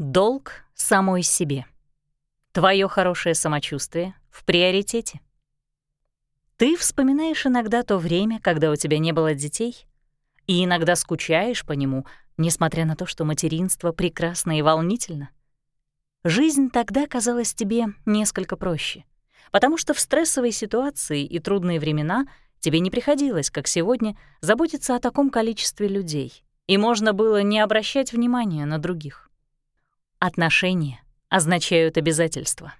Долг самой себе. Твое хорошее самочувствие в приоритете. Ты вспоминаешь иногда то время, когда у тебя не было детей, и иногда скучаешь по нему, несмотря на то, что материнство прекрасно и волнительно. Жизнь тогда казалась тебе несколько проще, потому что в стрессовой ситуации и трудные времена тебе не приходилось, как сегодня, заботиться о таком количестве людей, и можно было не обращать внимания на других. Отношения означают обязательства.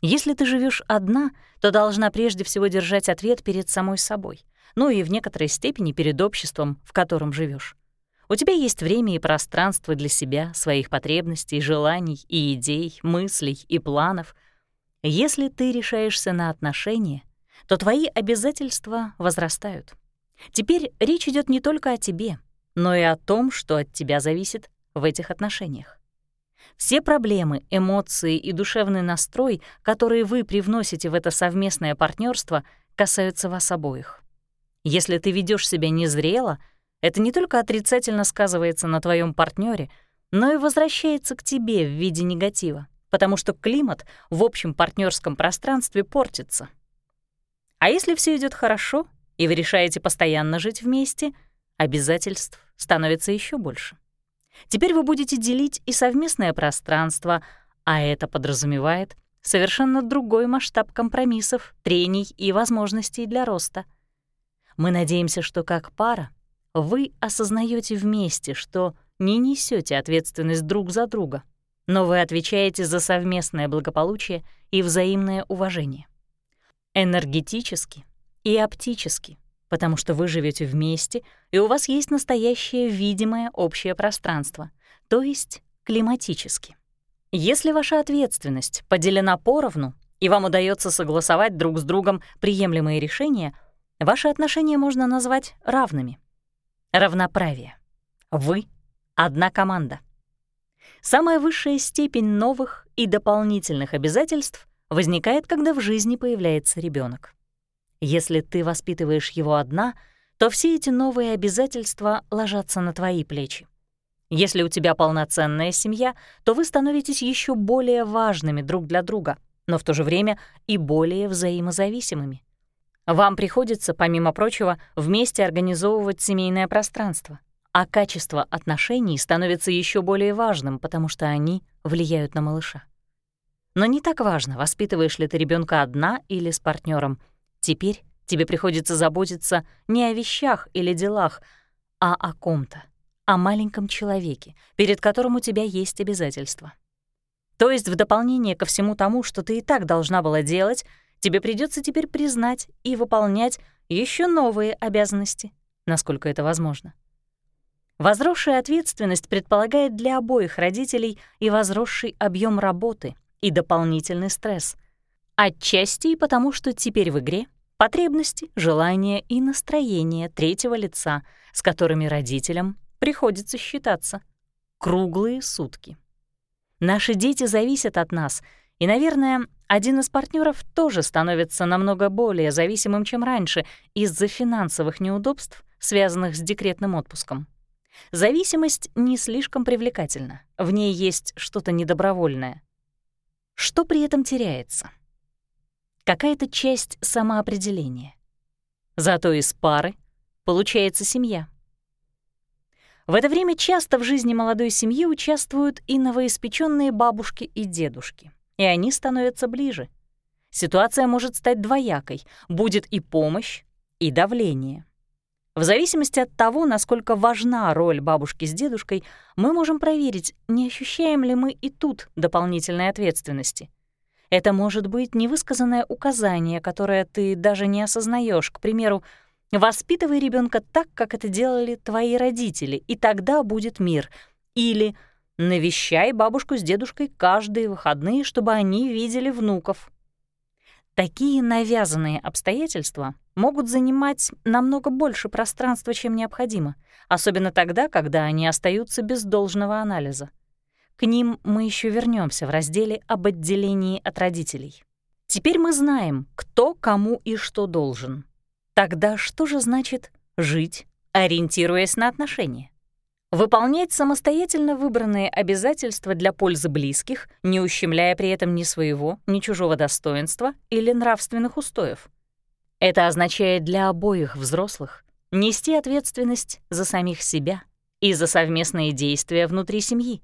Если ты живешь одна, то должна прежде всего держать ответ перед самой собой, ну и в некоторой степени перед обществом, в котором живешь. У тебя есть время и пространство для себя, своих потребностей, желаний и идей, мыслей и планов. Если ты решаешься на отношения, то твои обязательства возрастают. Теперь речь идет не только о тебе, но и о том, что от тебя зависит в этих отношениях. Все проблемы, эмоции и душевный настрой, которые вы привносите в это совместное партнерство, касаются вас обоих. Если ты ведешь себя незрело, это не только отрицательно сказывается на твоем партнере, но и возвращается к тебе в виде негатива, потому что климат в общем партнерском пространстве портится. А если все идет хорошо, и вы решаете постоянно жить вместе, обязательств становится еще больше. Теперь вы будете делить и совместное пространство, а это подразумевает совершенно другой масштаб компромиссов, трений и возможностей для роста. Мы надеемся, что как пара вы осознаете вместе, что не несете ответственность друг за друга, но вы отвечаете за совместное благополучие и взаимное уважение. Энергетически и оптически потому что вы живете вместе, и у вас есть настоящее видимое общее пространство, то есть климатически. Если ваша ответственность поделена поровну, и вам удается согласовать друг с другом приемлемые решения, ваши отношения можно назвать равными. Равноправие. Вы — одна команда. Самая высшая степень новых и дополнительных обязательств возникает, когда в жизни появляется ребенок. Если ты воспитываешь его одна, то все эти новые обязательства ложатся на твои плечи. Если у тебя полноценная семья, то вы становитесь еще более важными друг для друга, но в то же время и более взаимозависимыми. Вам приходится, помимо прочего, вместе организовывать семейное пространство, а качество отношений становится еще более важным, потому что они влияют на малыша. Но не так важно, воспитываешь ли ты ребенка одна или с партнером. Теперь тебе приходится заботиться не о вещах или делах, а о ком-то, о маленьком человеке, перед которым у тебя есть обязательства. То есть в дополнение ко всему тому, что ты и так должна была делать, тебе придется теперь признать и выполнять еще новые обязанности, насколько это возможно. Возросшая ответственность предполагает для обоих родителей и возросший объем работы, и дополнительный стресс — Отчасти и потому, что теперь в игре потребности, желания и настроения третьего лица, с которыми родителям приходится считаться. Круглые сутки. Наши дети зависят от нас, и, наверное, один из партнеров тоже становится намного более зависимым, чем раньше, из-за финансовых неудобств, связанных с декретным отпуском. Зависимость не слишком привлекательна, в ней есть что-то недобровольное. Что при этом теряется? Какая-то часть самоопределения. Зато из пары получается семья. В это время часто в жизни молодой семьи участвуют и новоиспеченные бабушки и дедушки, и они становятся ближе. Ситуация может стать двоякой, будет и помощь, и давление. В зависимости от того, насколько важна роль бабушки с дедушкой, мы можем проверить, не ощущаем ли мы и тут дополнительной ответственности — это может быть невысказанное указание, которое ты даже не осознаешь. К примеру, «Воспитывай ребенка так, как это делали твои родители, и тогда будет мир». Или «Навещай бабушку с дедушкой каждые выходные, чтобы они видели внуков». Такие навязанные обстоятельства могут занимать намного больше пространства, чем необходимо, особенно тогда, когда они остаются без должного анализа. К ним мы еще вернемся в разделе об отделении от родителей. Теперь мы знаем, кто кому и что должен. Тогда что же значит жить, ориентируясь на отношения? Выполнять самостоятельно выбранные обязательства для пользы близких, не ущемляя при этом ни своего, ни чужого достоинства или нравственных устоев. Это означает для обоих взрослых нести ответственность за самих себя и за совместные действия внутри семьи,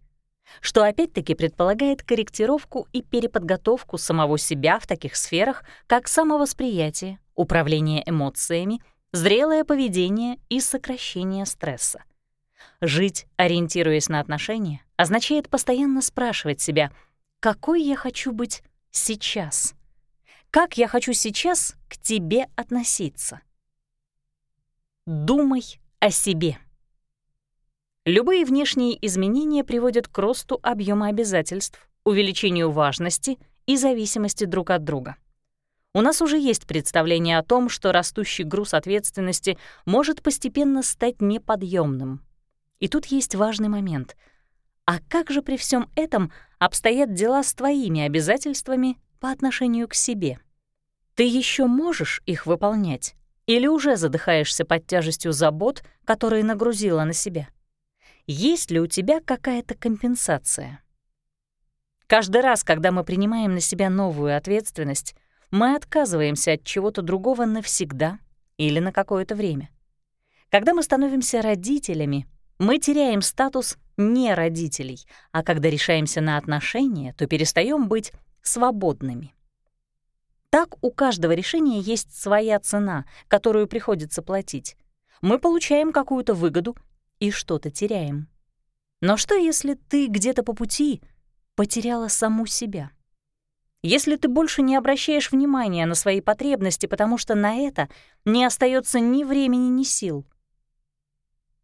что опять-таки предполагает корректировку и переподготовку самого себя в таких сферах, как самовосприятие, управление эмоциями, зрелое поведение и сокращение стресса. Жить, ориентируясь на отношения, означает постоянно спрашивать себя, какой я хочу быть сейчас? Как я хочу сейчас к тебе относиться? Думай о себе. Любые внешние изменения приводят к росту объема обязательств, увеличению важности и зависимости друг от друга. У нас уже есть представление о том, что растущий груз ответственности может постепенно стать неподъемным. И тут есть важный момент. А как же при всем этом обстоят дела с твоими обязательствами по отношению к себе? Ты еще можешь их выполнять? Или уже задыхаешься под тяжестью забот, которые нагрузила на себя? Есть ли у тебя какая-то компенсация. Каждый раз, когда мы принимаем на себя новую ответственность, мы отказываемся от чего-то другого навсегда или на какое-то время. Когда мы становимся родителями, мы теряем статус не родителей, а когда решаемся на отношения, то перестаем быть свободными. Так у каждого решения есть своя цена, которую приходится платить. Мы получаем какую-то выгоду и что-то теряем. Но что, если ты где-то по пути потеряла саму себя? Если ты больше не обращаешь внимания на свои потребности, потому что на это не остается ни времени, ни сил.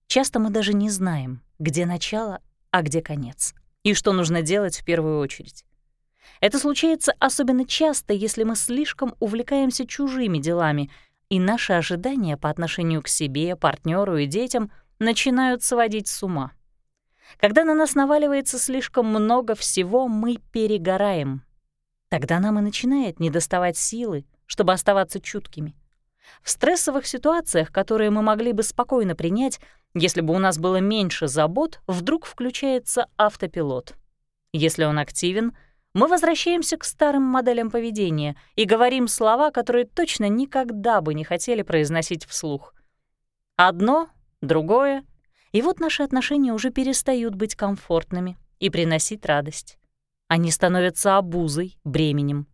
Часто мы даже не знаем, где начало, а где конец, и что нужно делать в первую очередь. Это случается особенно часто, если мы слишком увлекаемся чужими делами, и наши ожидания по отношению к себе, партнеру и детям начинают сводить с ума. Когда на нас наваливается слишком много всего, мы перегораем. Тогда нам и начинает недоставать силы, чтобы оставаться чуткими. В стрессовых ситуациях, которые мы могли бы спокойно принять, если бы у нас было меньше забот, вдруг включается автопилот. Если он активен, мы возвращаемся к старым моделям поведения и говорим слова, которые точно никогда бы не хотели произносить вслух. Одно другое, и вот наши отношения уже перестают быть комфортными и приносить радость. Они становятся обузой, бременем.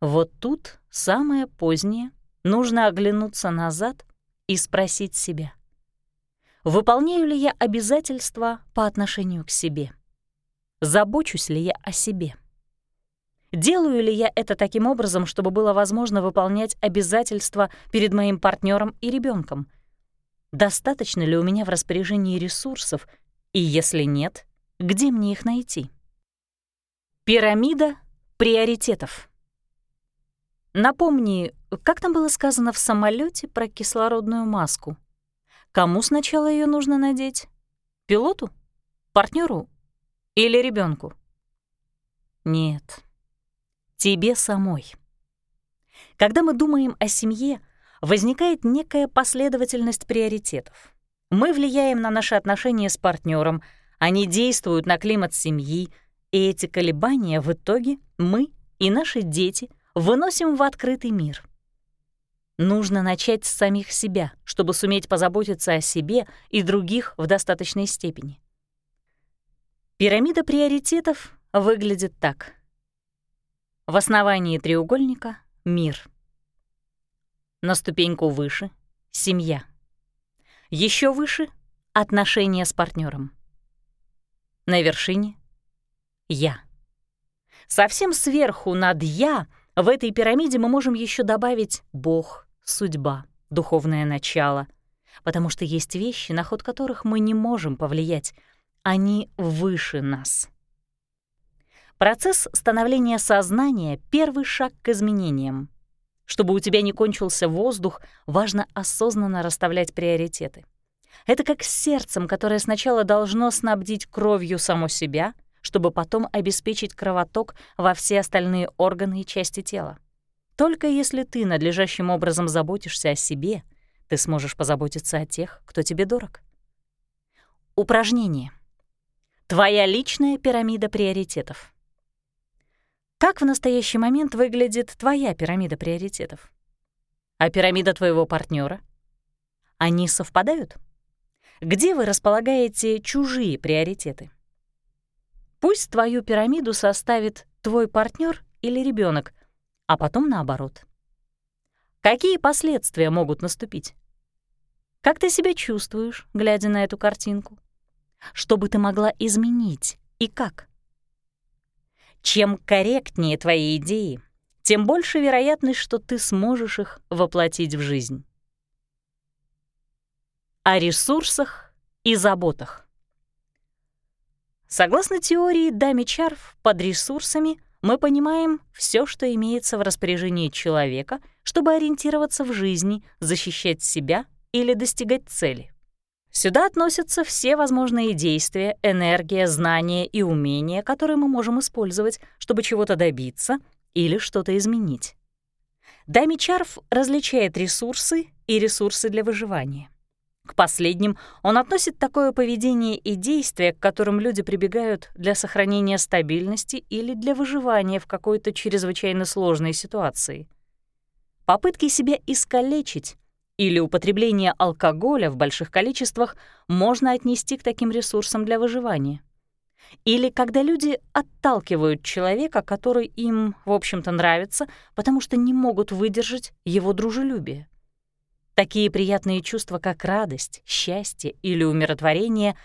Вот тут самое позднее нужно оглянуться назад и спросить себя, выполняю ли я обязательства по отношению к себе? Забочусь ли я о себе? Делаю ли я это таким образом, чтобы было возможно выполнять обязательства перед моим партнером и ребенком? Достаточно ли у меня в распоряжении ресурсов, и если нет, где мне их найти? Пирамида приоритетов. Напомни, как там было сказано в самолете про кислородную маску? Кому сначала ее нужно надеть? Пилоту? Партнеру? Или ребенку? Нет. Тебе самой. Когда мы думаем о семье, возникает некая последовательность приоритетов. Мы влияем на наши отношения с партнером, они действуют на климат семьи, и эти колебания в итоге мы и наши дети выносим в открытый мир. Нужно начать с самих себя, чтобы суметь позаботиться о себе и других в достаточной степени. Пирамида приоритетов выглядит так. В основании треугольника — мир — на ступеньку выше — семья. Еще выше — отношения с партнером. На вершине — я. Совсем сверху над «я» в этой пирамиде мы можем еще добавить Бог, судьба, духовное начало, потому что есть вещи, на ход которых мы не можем повлиять, они выше нас. Процесс становления сознания — первый шаг к изменениям. Чтобы у тебя не кончился воздух, важно осознанно расставлять приоритеты. Это как с сердцем, которое сначала должно снабдить кровью само себя, чтобы потом обеспечить кровоток во все остальные органы и части тела. Только если ты надлежащим образом заботишься о себе, ты сможешь позаботиться о тех, кто тебе дорог. Упражнение. Твоя личная пирамида приоритетов. Как в настоящий момент выглядит твоя пирамида приоритетов? А пирамида твоего партнера? Они совпадают? Где вы располагаете чужие приоритеты? Пусть твою пирамиду составит твой партнер или ребенок, а потом наоборот. Какие последствия могут наступить? Как ты себя чувствуешь, глядя на эту картинку? Что бы ты могла изменить и как? Чем корректнее твои идеи, тем больше вероятность, что ты сможешь их воплотить в жизнь. О ресурсах и заботах. Согласно теории Дами Чарф, под ресурсами мы понимаем все, что имеется в распоряжении человека, чтобы ориентироваться в жизни, защищать себя или достигать цели. Сюда относятся все возможные действия, энергия, знания и умения, которые мы можем использовать, чтобы чего-то добиться или что-то изменить. Дами Чарф различает ресурсы и ресурсы для выживания. К последним он относит такое поведение и действия, к которым люди прибегают для сохранения стабильности или для выживания в какой-то чрезвычайно сложной ситуации. Попытки себя искалечить или употребление алкоголя в больших количествах можно отнести к таким ресурсам для выживания. Или когда люди отталкивают человека, который им, в общем-то, нравится, потому что не могут выдержать его дружелюбие. Такие приятные чувства, как радость, счастье или умиротворение,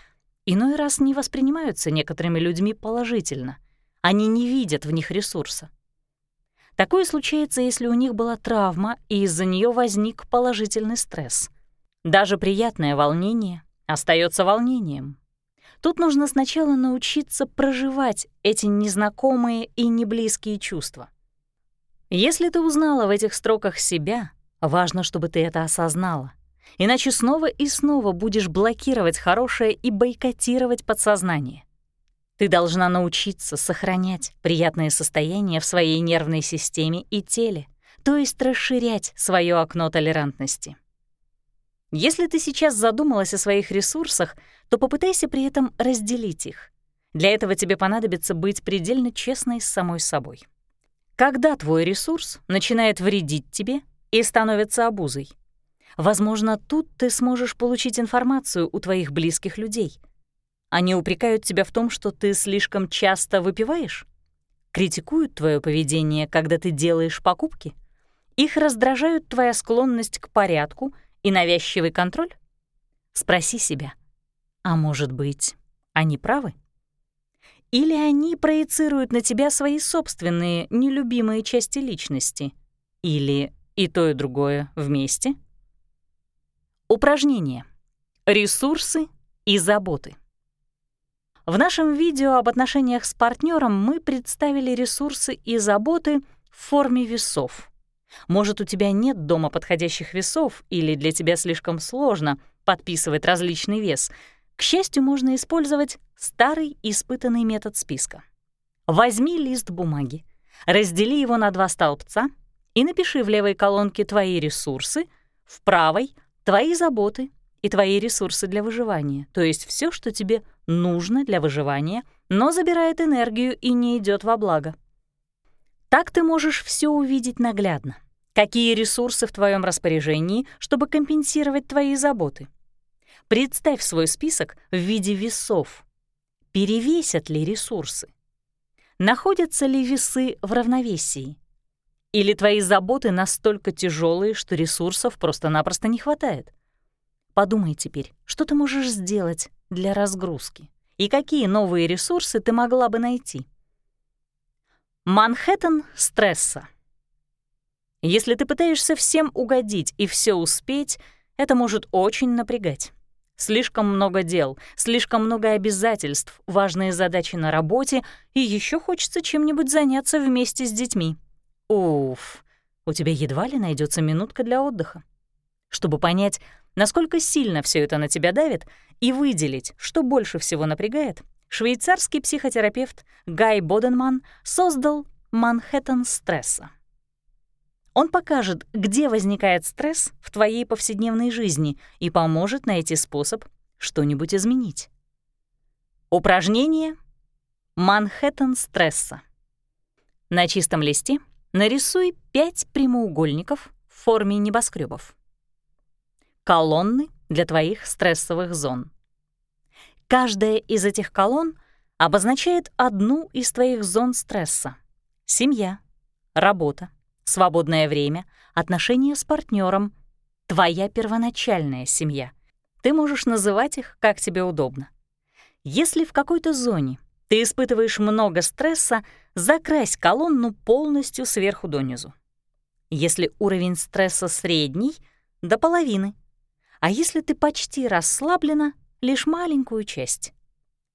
иной раз не воспринимаются некоторыми людьми положительно. Они не видят в них ресурса. Такое случается, если у них была травма, и из-за нее возник положительный стресс. Даже приятное волнение остается волнением. Тут нужно сначала научиться проживать эти незнакомые и неблизкие чувства. Если ты узнала в этих строках себя, важно, чтобы ты это осознала. Иначе снова и снова будешь блокировать хорошее и бойкотировать подсознание. Ты должна научиться сохранять приятное состояние в своей нервной системе и теле, то есть расширять свое окно толерантности. Если ты сейчас задумалась о своих ресурсах, то попытайся при этом разделить их. Для этого тебе понадобится быть предельно честной с самой собой. Когда твой ресурс начинает вредить тебе и становится обузой? Возможно, тут ты сможешь получить информацию у твоих близких людей — они упрекают тебя в том, что ты слишком часто выпиваешь? Критикуют твое поведение, когда ты делаешь покупки? Их раздражают твоя склонность к порядку и навязчивый контроль? Спроси себя, а может быть, они правы? Или они проецируют на тебя свои собственные нелюбимые части личности? Или и то, и другое вместе? Упражнение. Ресурсы и заботы. В нашем видео об отношениях с партнером мы представили ресурсы и заботы в форме весов. Может, у тебя нет дома подходящих весов или для тебя слишком сложно подписывать различный вес. К счастью, можно использовать старый испытанный метод списка. Возьми лист бумаги, раздели его на два столбца и напиши в левой колонке твои ресурсы, в правой — твои заботы и твои ресурсы для выживания, то есть все, что тебе нужно для выживания, но забирает энергию и не идет во благо. Так ты можешь все увидеть наглядно. Какие ресурсы в твоем распоряжении, чтобы компенсировать твои заботы? Представь свой список в виде весов. Перевесят ли ресурсы? Находятся ли весы в равновесии? Или твои заботы настолько тяжелые, что ресурсов просто-напросто не хватает? Подумай теперь, что ты можешь сделать для разгрузки и какие новые ресурсы ты могла бы найти. Манхэттен стресса. Если ты пытаешься всем угодить и все успеть, это может очень напрягать. Слишком много дел, слишком много обязательств, важные задачи на работе, и еще хочется чем-нибудь заняться вместе с детьми. Уф, у тебя едва ли найдется минутка для отдыха. Чтобы понять, насколько сильно все это на тебя давит, и выделить, что больше всего напрягает, швейцарский психотерапевт Гай Боденман создал Манхэттен стресса. Он покажет, где возникает стресс в твоей повседневной жизни и поможет найти способ что-нибудь изменить. Упражнение «Манхэттен стресса». На чистом листе нарисуй пять прямоугольников в форме небоскребов. Колонны для твоих стрессовых зон. Каждая из этих колонн обозначает одну из твоих зон стресса. Семья, работа, свободное время, отношения с партнером, твоя первоначальная семья. Ты можешь называть их, как тебе удобно. Если в какой-то зоне ты испытываешь много стресса, закрась колонну полностью сверху донизу. Если уровень стресса средний — до половины. А если ты почти расслаблена — лишь маленькую часть.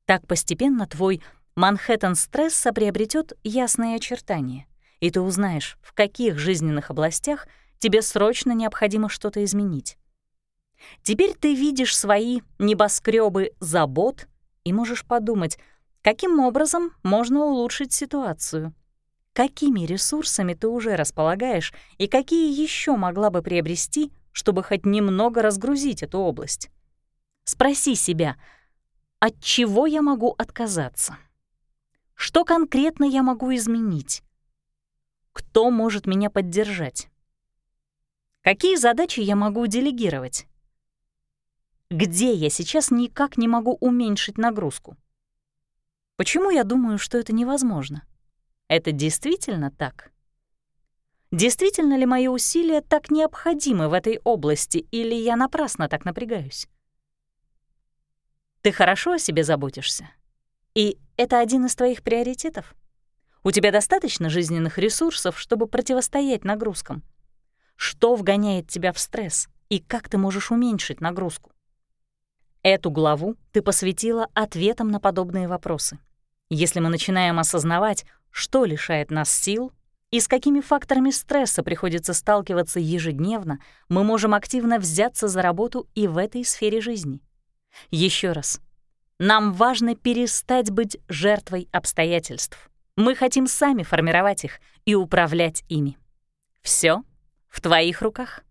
Так постепенно твой Манхэттен стресса приобретет ясные очертания, и ты узнаешь, в каких жизненных областях тебе срочно необходимо что-то изменить. Теперь ты видишь свои небоскребы забот и можешь подумать, каким образом можно улучшить ситуацию. Какими ресурсами ты уже располагаешь и какие еще могла бы приобрести, чтобы хоть немного разгрузить эту область? Спроси себя, от чего я могу отказаться? Что конкретно я могу изменить? Кто может меня поддержать? Какие задачи я могу делегировать? Где я сейчас никак не могу уменьшить нагрузку? Почему я думаю, что это невозможно? Это действительно так? Действительно ли мои усилия так необходимы в этой области, или я напрасно так напрягаюсь? Ты хорошо о себе заботишься? И это один из твоих приоритетов? У тебя достаточно жизненных ресурсов, чтобы противостоять нагрузкам? Что вгоняет тебя в стресс, и как ты можешь уменьшить нагрузку? Эту главу ты посвятила ответам на подобные вопросы. Если мы начинаем осознавать, что лишает нас сил и с какими факторами стресса приходится сталкиваться ежедневно, мы можем активно взяться за работу и в этой сфере жизни. Еще раз. Нам важно перестать быть жертвой обстоятельств. Мы хотим сами формировать их и управлять ими. Все в твоих руках.